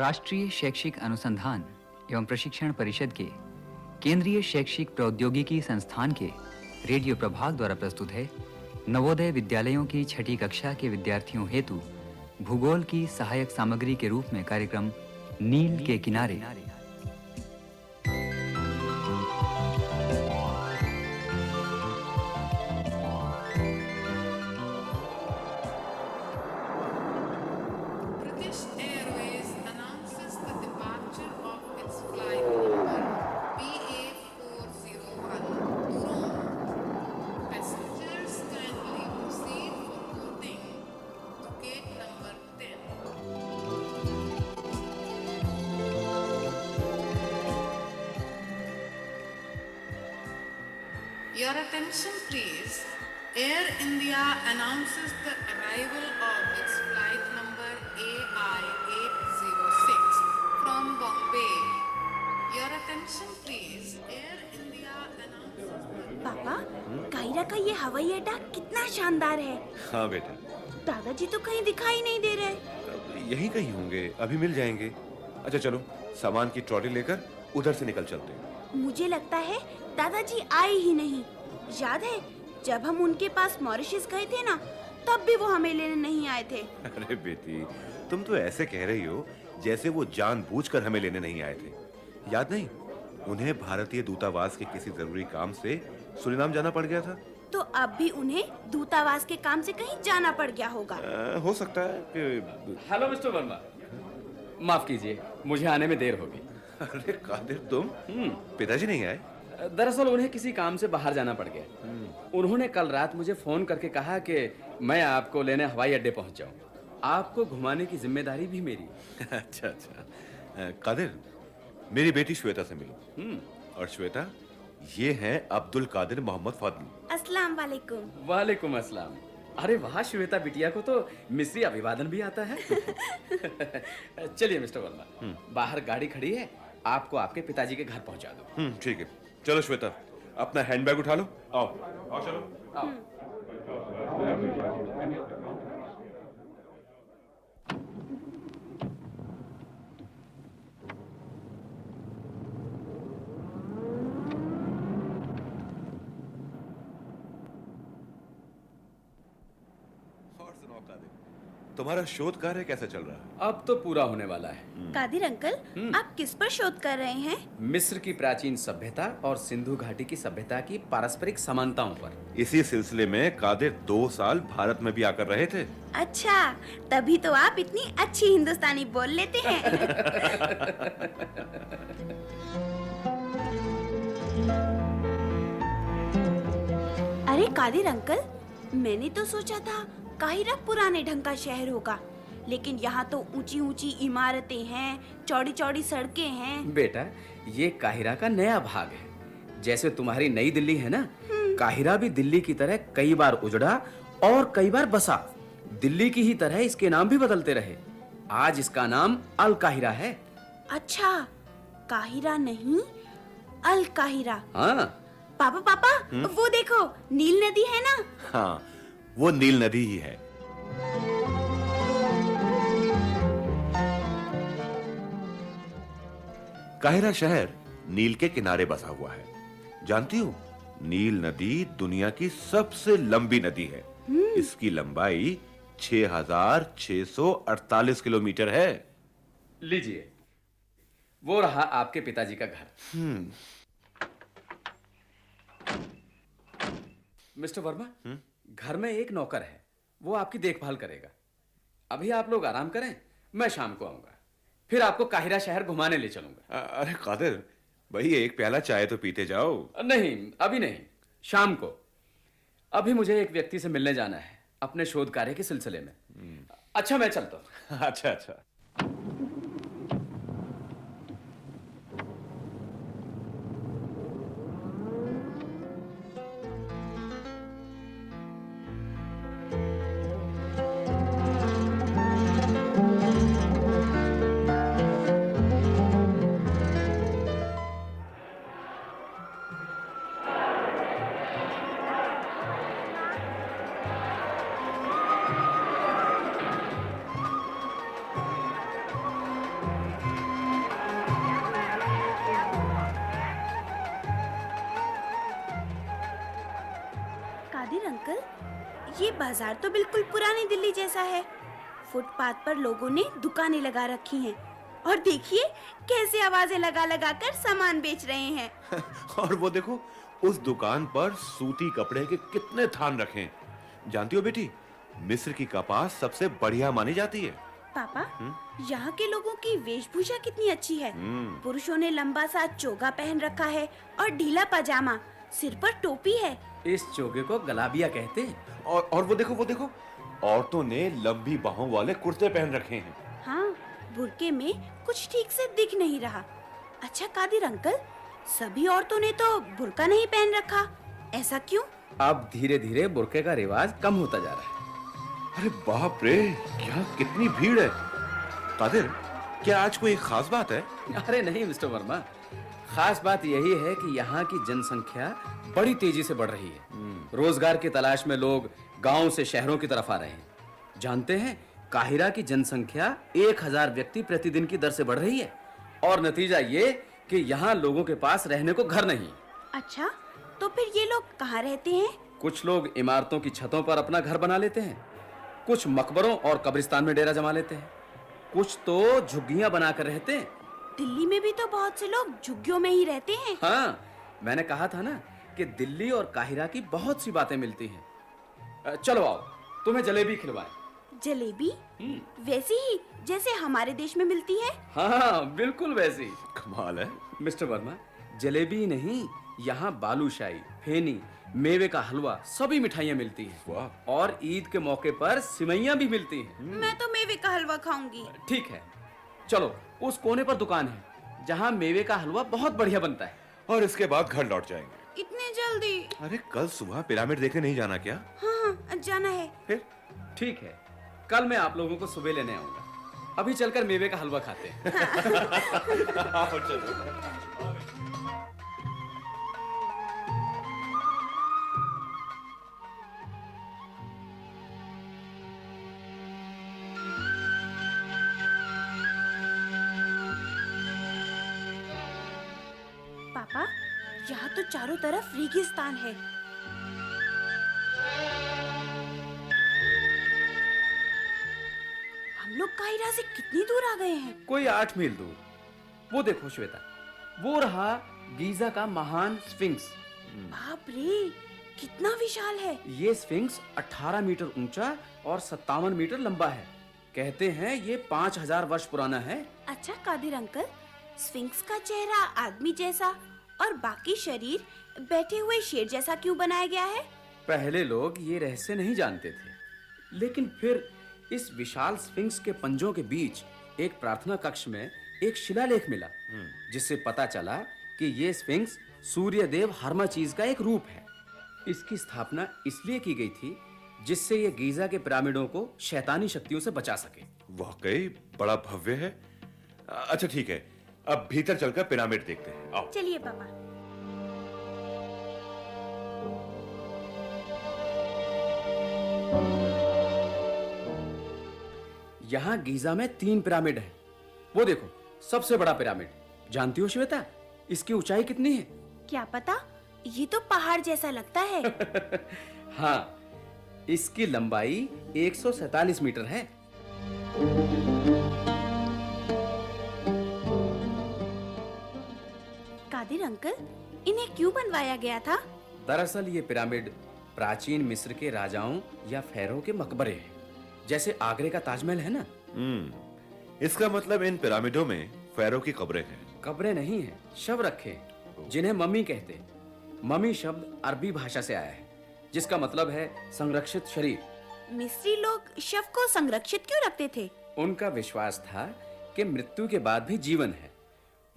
राष्ट्रीय शैक्षिक अनुसंधान एवं प्रशिक्षण परिषद के केंद्रीय शैक्षिक प्रौद्योगिकी संस्थान के रेडियो प्रभाग द्वारा प्रस्तुत है नवोदय विद्यालयों की छठी कक्षा के विद्यार्थियों हेतु भूगोल की सहायक सामग्री के रूप में कार्यक्रम नील के किनारे। Your attention please. Air India announces the arrival of its flight number AI806 from Bombay. Your attention please. Air India announces पापा कायरा का ये हवाई अड्डा कितना शानदार है हाँ बेटा दादाजी तो कहीं दिखाई नहीं दे रहे यहीं कहीं होंगे अभी मिल जाएँगे अच्छा चलो सामान की ट्रॉली लेकर उधर से निकल चलते हैं मुझे लगता है दादाजी आए ही नहीं याद है जब हम उनके पास मॉरिशस गए थे ना तब भी वो हमें लेने नहीं आए थे। अरे बेटी तुम तो ऐसे कह रही हो जैसे वो जानबूझकर हमें लेने नहीं आए थे। याद नहीं? उन्हें भारतीय दूतावास के किसी ज़रूरी काम से सुरिनाम जाना पड़ गया था। तो अब भी उन्हें दूतावास के काम से कहीं जाना पड़ गया होगा। अ, हो सकता है कि हेलो मिस्टर वर्मा। माफ़ कीजिए मुझे आने में देर होगी अरे कादिर तुम? पिताजी नहीं आए? दरअसल उन्हें किसी काम से बाहर जाना पड़ गया। उन्होंने कल रात मुझे फ़ोन करके कहा कि मैं आपको लेने हवाई अड्डे पहुँच जाऊँ। आपको घुमाने की ज़िम्मेदारी भी मेरी। अच्छा अच्छा। कादिर मेरी बेटी श्वेता से मिलो। और श्वेता ये हैं अब्दुल कादिर मोहम्मद फादल। अस्सलाम वालेकुम। वालेकुम अस्सलाम। अरे वाह श्वेता बिटिया को तो मिस्री अभिवादन भी आता है। चलिए मिस्टर वर्मा। बाहर गाड़ी खड़ी है आपको आपके पिताजी के घर पहुँचा दो। हम्म ठीक है। चलो श्वेता अपना हैंडबैग उठा लो। आओ। आओ चलो। और कादिर तुम्हारा शोध कार्य कैसा चल रहा है? अब तो पूरा होने वाला है। कादिर अंकल आप किस पर शोध कर रहे हैं? मिस्र की प्राचीन सभ्यता और सिंधु घाटी की सभ्यता की पारस्परिक समानताओं पर। इसी सिलसिले में कादिर दो साल भारत में भी आकर रहे थे। अच्छा तभी तो आप इतनी अच्छी हिंदुस्तानी बोल लेते हैं। अरे कादिर अंकल मैंने तो सोचा था काहिरा पुराने ढंग का शहर होगा। लेकिन यहाँ तो ऊँची ऊँची इमारतें हैं चौड़ी चौड़ी सड़कें हैं। बेटा ये काहिरा का नया भाग है। जैसे तुम्हारी नई दिल्ली है ना काहिरा भी दिल्ली की तरह कई बार उजड़ा और कई बार बसा। दिल्ली की ही तरह इसके नाम भी बदलते रहे। आज इसका नाम अल काहिरा है। अच्छा काहिरा नहीं अल काहिरा। हाँ। पापा पापा वो देखो नील नदी है ना? हाँ वो नील नदी ही है। काहिरा शहर नील के किनारे बसा हुआ है। जानती हो नील नदी दुनिया की सबसे लंबी नदी है। इसकी लंबाई 6648 किलोमीटर है। लीजिए। वो रहा आपके पिताजी का घर। मिस्टर वर्मा? घर में एक नौकर है वो आपकी देखभाल करेगा। अभी आप लोग आराम करें मैं शाम को आऊँगा। फिर आपको काहिरा शहर घुमाने ले चलूँगा। अरे कादिर भाई एक प्याला चाय तो पीते जाओ। नहीं अभी नहीं शाम को। अभी मुझे एक व्यक्ति से मिलने जाना है अपने शोध कार्य के सिलसिले में। अच्छा मैं चलता हूँ। अच्छा अच्छा। बाज़ार तो बिल्कुल पुरानी दिल्ली जैसा है। फुटपाथ पर लोगों ने दुकानें लगा रखी हैं। और देखिए कैसे आवाज़ें लगा लगा कर सामान बेच रहे हैं। और वो देखो उस दुकान पर सूती कपड़े के कितने थान रखे हैं। जानती हो बेटी मिस्र की कपास सबसे बढ़िया मानी जाती है। पापा यहाँ के लोगों की वेशभूषा कितनी अच्छी है। हम्म। पुरुषों ने लंबा सा चोगा पहन रखा है और ढीला पजामा सिर पर टोपी है। इस चोगे को गलाबिया कहते हैं। और और वो देखो वो देखो औरतों ने लंबी बाहों वाले कुर्ते पहन रखे हैं। हाँ बुरके में कुछ ठीक से दिख नहीं रहा। अच्छा कादिर अंकल सभी औरतों ने तो बुरका नहीं पहन रखा। ऐसा क्यों? अब धीरे धीरे बुरके का रिवाज कम होता जा रहा है। अरे बाप रे यहाँ कितनी भीड़ है। कादिर क्या आज कोई खास बात है? अरे नहीं मिस्टर वर्मा। खास बात यही है कि यहाँ की जनसंख्या बड़ी तेज़ी से बढ़ रही है। रोज़गार की तलाश में लोग गाँव से शहरों की तरफ़ आ रहे हैं। जानते हैं काहिरा की जनसंख्या एक हज़ार व्यक्ति प्रतिदिन की दर से बढ़ रही है। और नतीजा ये कि यहाँ लोगों के पास रहने को घर नहीं। अच्छा तो फिर ये लोग कहाँ रहते हैं? कुछ लोग इमारतों की छतों पर अपना घर बना लेते हैं। कुछ मकबरों और कब्रिस्तान में डेरा जमा लेते हैं। कुछ तो झुग्गियाँ बनाकर रहते हैं। दिल्ली में भी तो बहुत से लोग झुग्गियों में ही रहते हैं। हाँ मैंने कहा था ना कि दिल्ली और काहिरा की बहुत सी बातें मिलती हैं। चलो आओ तुम्हें जलेबी खिलवाएँ। जलेबी? वैसी ही जैसे हमारे देश में मिलती है? हाँ बिल्कुल वैसी। कमाल है। मिस्टर वर्मा जलेबी नहीं यहाँ बालूशाही फेनी मेवे का हलवा सभी मिठाइयाँ मिलती हैं। वाह। और ईद के मौके पर सिवैयाँ भी मिलती हैं। मैं तो मेवे का हलवा खाऊँगी। ठीक है चलो उस कोने पर दुकान है जहाँ मेवे का हलवा बहुत बढ़िया बनता है। और इसके बाद घर लौट जाएँगे। इतने जल्दी? अरे कल सुबह पिरामिड देखने नहीं जाना क्या? हाँ हाँ जाना है। फिर? ठीक है कल मैं आप लोगों को सुबह लेने आऊँगा। अभी चलकर मेवे का हलवा खाते हैं। पापा यहाँ तो चारों तरफ़ रेगिस्तान है। हम लोग काहिरा से कितनी दूर आ गए हैं? कोई आठ मील दूर। वो देखो श्वेता वो रहा गीजा का महान स्फिंक्स। बाप रे कितना विशाल है। ये स्फिंक्स 18 मीटर ऊँचा और सत्तावन मीटर लंबा है। कहते हैं ये 5000 वर्ष पुराना है। अच्छा कादिर अंकल स्फिंक्स का चेहरा आदमी जैसा। और बाकी शरीर बैठे हुए शेर जैसा क्यों बनाया गया है? पहले लोग ये रहस्य नहीं जानते थे। लेकिन फिर इस विशाल स्फिंक्स के पंजों के बीच एक प्रार्थना कक्ष में एक शिलालेख मिला जिससे पता चला कि ये स्फिंक्स सूर्य देव हरमा चीज़ का एक रूप है। इसकी स्थापना इसलिए की गई थी जिससे ये गीजा के पिरामिडों को शैतानी शक्तियों से बचा सके। वाकई बड़ा भव्य है। अच्छा ठीक है। अब भीतर चलकर पिरामिड देखते हैं। आओ। चलिए पापा। यहाँ गीजा में तीन पिरामिड हैं। वो देखो सबसे बड़ा पिरामिड। जानती हो श्वेता इसकी ऊंचाई कितनी है? क्या पता? ये तो पहाड़ जैसा लगता है। हाँ इसकी लंबाई 147 मीटर है। कादिर अंकल इन्हें क्यों बनवाया गया था? दरअसल ये पिरामिड प्राचीन मिस्र के राजाओं या फैरों के मकबरे हैं जैसे आगरे का ताजमहल है ना? हम्म इसका मतलब इन पिरामिडों में फैरो की कब्रें हैं। कब्रें नहीं है शव रखे हैं, जिन्हें मम्मी कहते हैं। मम्मी शब्द अरबी भाषा से आया है जिसका मतलब है संरक्षित शरीर। मिस्री लोग शव को संरक्षित क्यों रखते थे? उनका विश्वास था कि मृत्यु के बाद भी जीवन है।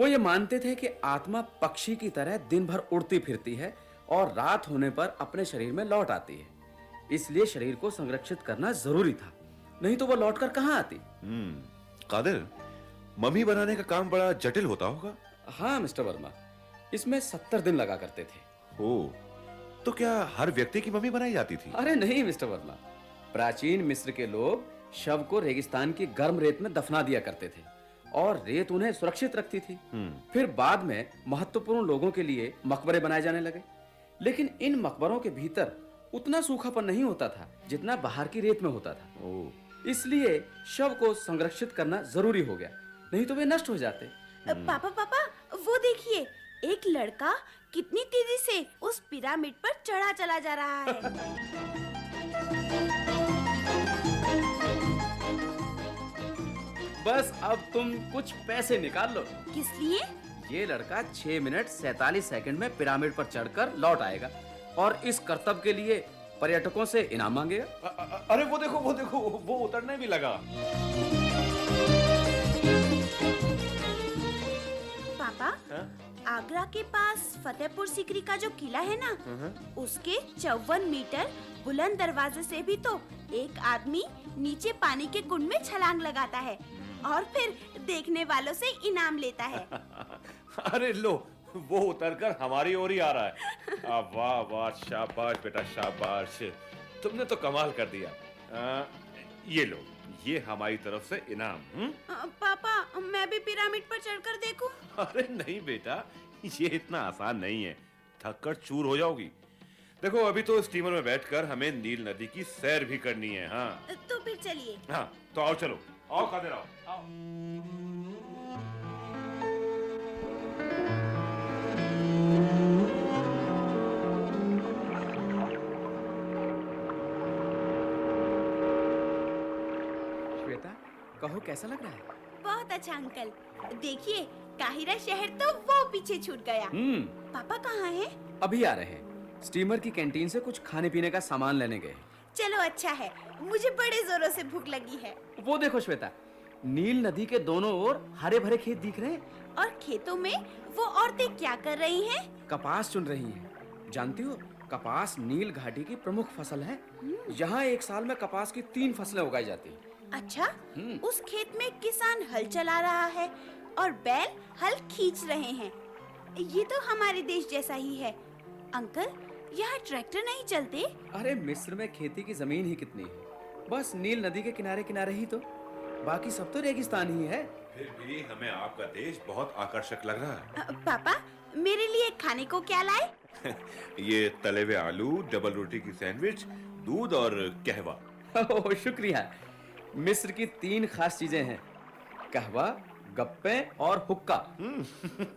वो ये मानते थे कि आत्मा पक्षी की तरह दिन भर उड़ती फिरती है और रात होने पर अपने शरीर में लौट आती है। इसलिए शरीर को संरक्षित करना ज़रूरी था। नहीं तो वो लौटकर कहाँ आती? हम्म कादिर मम्मी बनाने का काम बड़ा जटिल होता होगा। हाँ मिस्टर वर्मा इसमें सत्तर दिन लगा करते थे। ओ तो क्या हर व्यक्ति की मम्मी बनाई जाती थी? अरे नहीं मिस्टर वर्मा प्राचीन मिस्र के लोग शव को रेगिस्तान की गर्म रेत में दफना दिया करते थे। और रेत उन्हें सुरक्षित रखती थी। फिर बाद में महत्वपूर्ण लोगों के लिए मकबरे बनाए जाने लगे। लेकिन इन मकबरों के भीतर उतना सूखापन नहीं होता था जितना बाहर की रेत में होता था। इसलिए शव को संरक्षित करना ज़रूरी हो गया नहीं तो वे नष्ट हो जाते। पापा पापा वो देखिए एक लड़का कितनी तेज़ी से उस पिरामिड पर चढ़ा चला जा रहा है। बस अब तुम कुछ पैसे निकाल लो। किस लिए? ये लड़का छह मिनट सैतालीस सेकंड में पिरामिड पर चढ़कर लौट आएगा और इस करतब के लिए पर्यटकों से इनाम मांगेगा। अरे वो देखो वो देखो वो उतरने भी लगा। पापा हाँ? आगरा के पास फतेहपुर सीकरी का जो किला है ना उसके चौवन मीटर बुलंद दरवाजे से भी तो एक आदमी नीचे पानी के कुंड में छलांग लगाता है। और फिर देखने वालों से इनाम लेता है। अरे लो वो उतरकर हमारी ओर ही आ रहा है। आ, वाह वाह शाबाश बेटा शाबाश। तुमने तो कमाल कर दिया। आ, ये लो ये हमारी तरफ़ से इनाम हम्म? पापा मैं भी पिरामिड पर चढ़कर देखूँ? अरे नहीं बेटा ये इतना आसान नहीं है। थक कर चूर हो जाओगी। देखो अभी तो स्टीमर में बैठकर हमें नील नदी की सैर भी करनी है हाँ। तो फिर चलिए। हाँ तो आओ चलो। आओ खाते रहो। आओ श्वेता कहो कैसा लग रहा है? बहुत अच्छा अंकल। देखिए काहिरा शहर तो वो पीछे छूट गया। हम्म। पापा कहाँ हैं? अभी आ रहे हैं। स्टीमर की कैंटीन से कुछ खाने पीने का सामान लेने गए चलो अच्छा है। मुझे बड़े जोरों से भूख लगी है। वो देखो श्वेता नील नदी के दोनों ओर हरे भरे खेत दिख रहे हैं। और खेतों में वो औरतें क्या कर रही हैं? कपास चुन रही हैं। जानती हो कपास नील घाटी की प्रमुख फ़सल है। यहाँ एक साल में कपास की तीन फ़सलें उगाई जाती हैं। अच्छा हम्म। उस खेत में किसान हल चला रहा है और बैल हल खींच रहे हैं। ये तो हमारे देश जैसा ही है। अंकल यहाँ ट्रैक्टर नहीं चलते? अरे मिस्र में खेती की ज़मीन ही कितनी है। बस नील नदी के किनारे किनारे ही तो। बाकी सब तो रेगिस्तान ही है। फिर भी हमें आपका देश बहुत आकर्षक लग रहा है। पापा मेरे लिए खाने को क्या लाए? ये तले हुए आलू डबल रोटी की सैंडविच दूध और कहवा। ओह, शुक्रिया। मिस्र की तीन खास चीज़ें हैं। कहवा गप्पे और हुक्का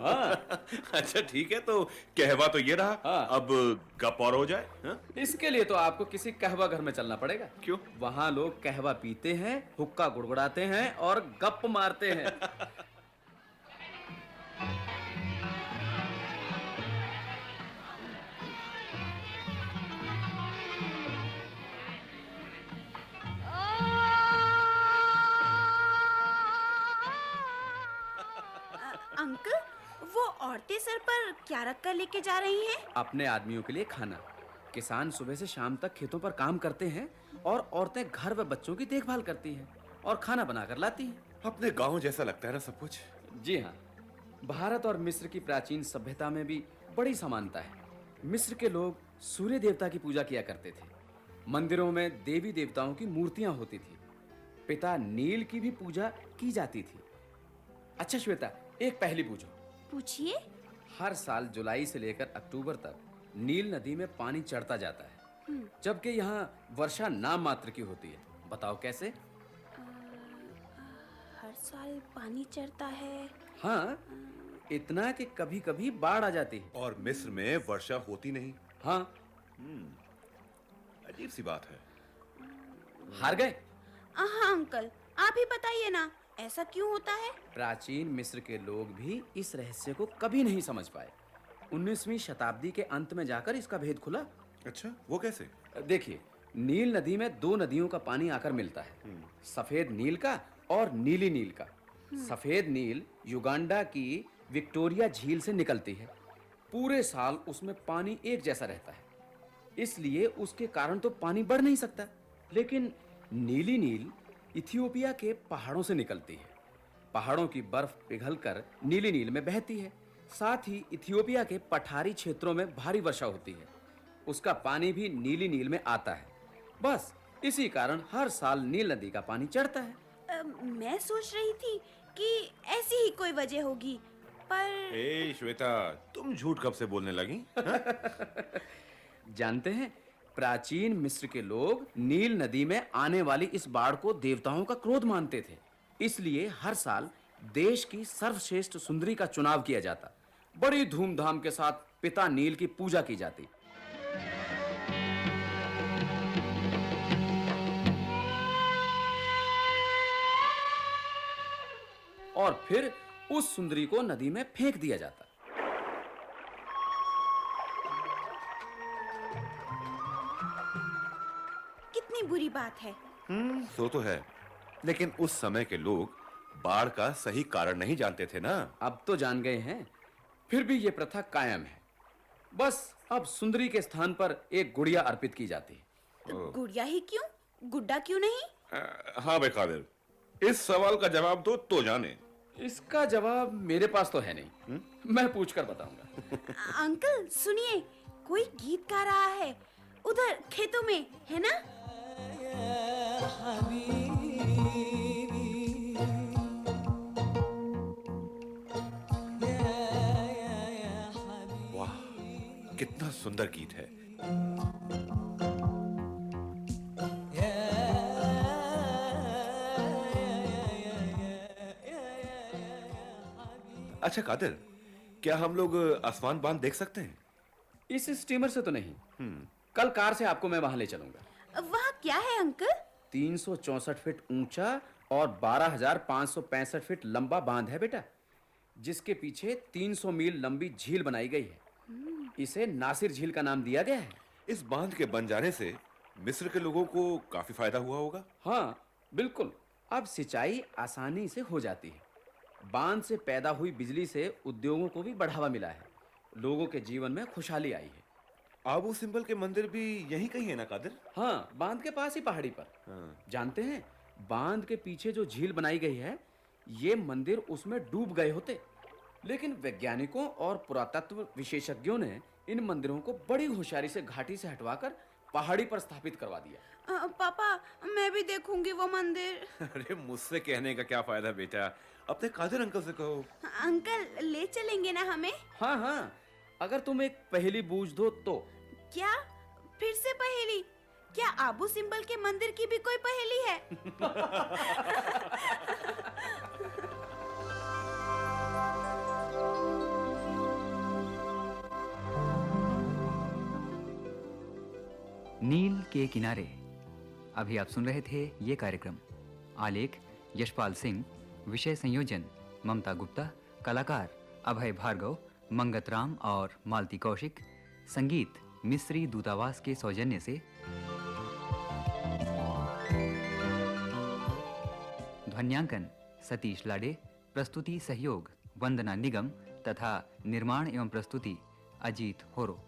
हाँ, अच्छा ठीक है तो कहवा तो ये रहा हाँ। अब गप और हो जाए हाँ? इसके लिए तो आपको किसी कहवा घर में चलना पड़ेगा क्यों? वहाँ लोग कहवा पीते हैं हुक्का गुड़गुड़ाते हैं और गप मारते हैं अंकल वो औरतें सर पर क्या रख कर लेके जा रही हैं? अपने आदमियों के लिए खाना। किसान सुबह से शाम तक खेतों पर काम करते हैं और औरतें घर व बच्चों की देखभाल करती हैं और खाना बनाकर लाती हैं। अपने गाँव जैसा लगता है ना सब कुछ? जी हाँ। भारत और मिस्र की प्राचीन सभ्यता में भी बड़ी समानता है। मिस्र के लोग सूर्य देवता की पूजा किया करते थे। मंदिरों में देवी देवताओं की मूर्तियाँ होती थी। पिता नील की भी पूजा की जाती थी। अच्छा श्वेता एक पहली पूछो। पूछिए। हर साल जुलाई से लेकर अक्टूबर तक नील नदी में पानी चढ़ता जाता है। जबकि यहाँ वर्षा नाम मात्र की होती है। बताओ कैसे? हर साल पानी चढ़ता है। हाँ इतना कि कभी कभी बाढ़ आ जाती है। और मिस्र में वर्षा होती नहीं। हाँ। अजीब सी बात है। हार गए? हाँ अंकल आप ही बताइए ना ऐसा क्यों होता है? प्राचीन मिस्र के लोग भी इस रहस्य को कभी नहीं समझ पाए। 19वीं शताब्दी के अंत में जाकर इसका भेद खुला। अच्छा वो कैसे? देखिए नील नदी में दो नदियों का पानी आकर मिलता है। सफ़ेद नील का और नीली नील का। सफ़ेद नील युगांडा की विक्टोरिया झील से निकलती है। पूरे साल उसमें पानी एक जैसा रहता है। इसलिए उसके कारण तो पानी बढ़ नहीं सकता। लेकिन नीली नील इथियोपिया के पहाड़ों से निकलती है। पहाड़ों की बर्फ़ पिघलकर नीली नील में बहती है। साथ ही इथियोपिया के पठारी क्षेत्रों में भारी वर्षा होती है। उसका पानी भी नीली नील में आता है। बस इसी कारण हर साल नील नदी का पानी चढ़ता है। अ, मैं सोच रही थी कि ऐसी ही कोई वजह होगी पर ए श्वेता तुम झूठ कब से बोलने लगी जानते हैं प्राचीन मिस्र के लोग नील नदी में आने वाली इस बाढ़ को देवताओं का क्रोध मानते थे। इसलिए हर साल देश की सर्वश्रेष्ठ सुंदरी का चुनाव किया जाता। बड़ी धूमधाम के साथ पिता नील की पूजा की जाती। और फिर उस सुंदरी को नदी में फेंक दिया जाता। कितनी बुरी बात है। हम्म सो तो है। लेकिन उस समय के लोग बाढ़ का सही कारण नहीं जानते थे ना? अब तो जान गए हैं। फिर भी ये प्रथा कायम है। बस अब सुंदरी के स्थान पर एक गुड़िया अर्पित की जाती है। गुड़िया ही क्यों? गुड्डा क्यों नहीं? अ, हाँ बे कादिर इस सवाल का जवाब दो तो जाने। इसका जवाब मेरे पास तो है नहीं। मैं पूछकर बताऊँगा। अंकल सुनिए कोई गीत गा रहा है उधर खेतों में है ना? वाह कितना सुंदर गीत है। अच्छा कादिर क्या हम लोग आसमान बाँध देख सकते हैं? इस स्टीमर से तो नहीं। कल कार से आपको मैं वहाँ ले चलूँगा। क्या है अंकल? तीन सौ चौसठ फीट ऊँचा और 12,565 फीट लंबा बाँध है बेटा जिसके पीछे 300 मील लंबी झील बनाई गई है। इसे नासिर झील का नाम दिया गया है। इस बाँध के बन जाने से मिस्र के लोगों को काफ़ी फ़ायदा हुआ होगा। हाँ बिल्कुल। अब सिंचाई आसानी से हो जाती है। बाँध से पैदा हुई बिजली से उद्योगों को भी बढ़ावा मिला है। लोगों के जीवन में खुशहाली आई है। आबू सिंबल के मंदिर भी यहीं कहीं है ना कादिर? हाँ बाँध के पास ही पहाड़ी पर। हाँ। जानते हैं बाँध के पीछे जो झील बनाई गई है ये मंदिर उसमें डूब गए होते। लेकिन वैज्ञानिकों और पुरातत्व विशेषज्ञों ने इन मंदिरों को बड़ी होशियारी से घाटी से हटवाकर पहाड़ी पर स्थापित करवा दिया। अ, पापा मैं भी देखूँगी वो मंदिर। अरे मुझसे कहने का क्या फ़ायदा बेटा? अपने कादिर अंकल से कहो। अंकल ले चलेंगे ना हमें? हाँ हाँ। अगर तुम एक पहली बूझ दो तो। क्या? फिर से पहेली। क्या आबू सिंबल के मंदिर की भी कोई पहेली है? नील के किनारे। अभी आप सुन रहे थे ये कार्यक्रम। आलेख, यशपाल सिंह। विषय संयोजन, ममता गुप्ता। कलाकार, अभय भार्गव, मंगत राम और मालती कौशिक। संगीत मिस्री दूतावास के सौजन्य से। ध्वन्यांकन, सतीश लाडे, प्रस्तुति सहयोग, वंदना निगम तथा निर्माण एवं प्रस्तुति, अजीत होरो।